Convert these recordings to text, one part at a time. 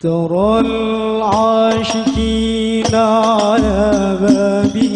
ترى aşkina ve bi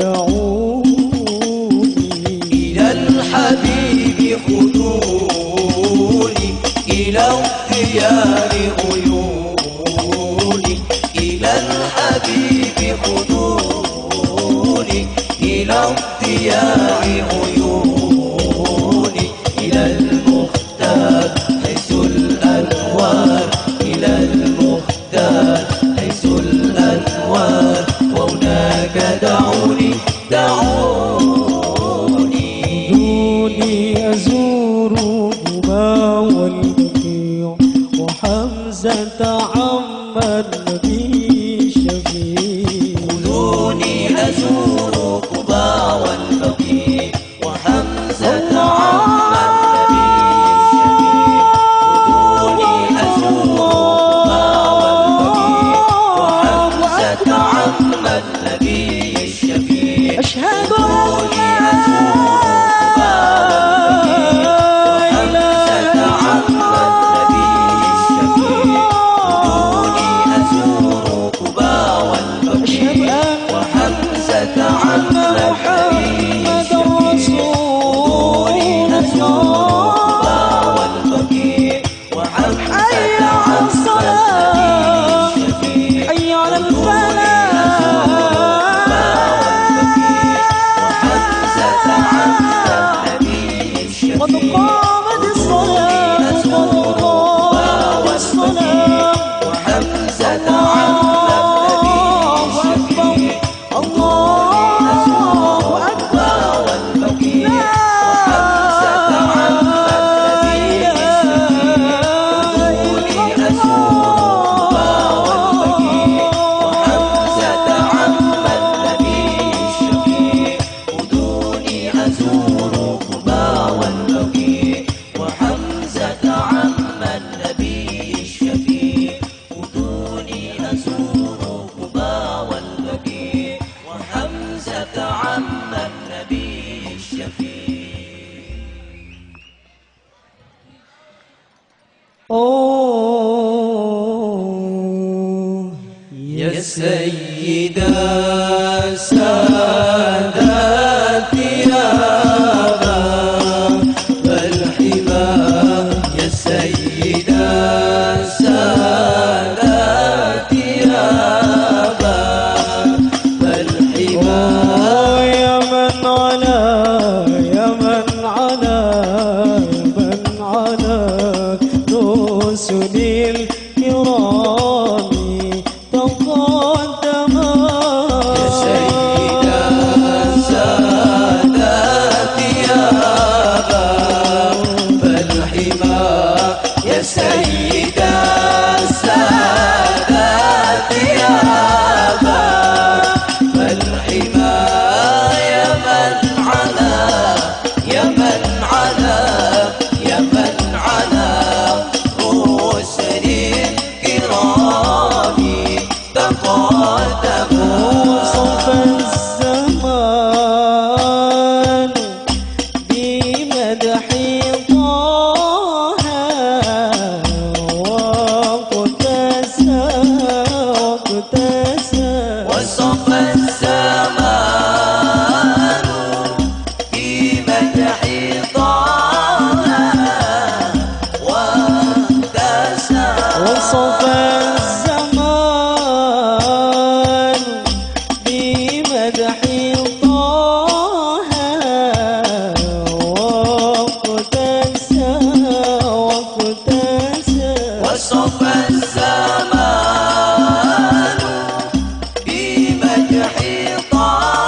دعوني إلى الحبيب خذوني إلى الخيار عيوني إلى الحبيب خذوني إلى الضياع عيوني. حمزة عمن بي شفيع خذوني أزور قبى والبقيع وحمزة عمن بي شفيع خذوني أزور قبى والبقيع وحمزة عمن Yeah. يستدحي طه واقتسى واقتسى وصف الزمان في مدح طه واقتسى وصف الحيطان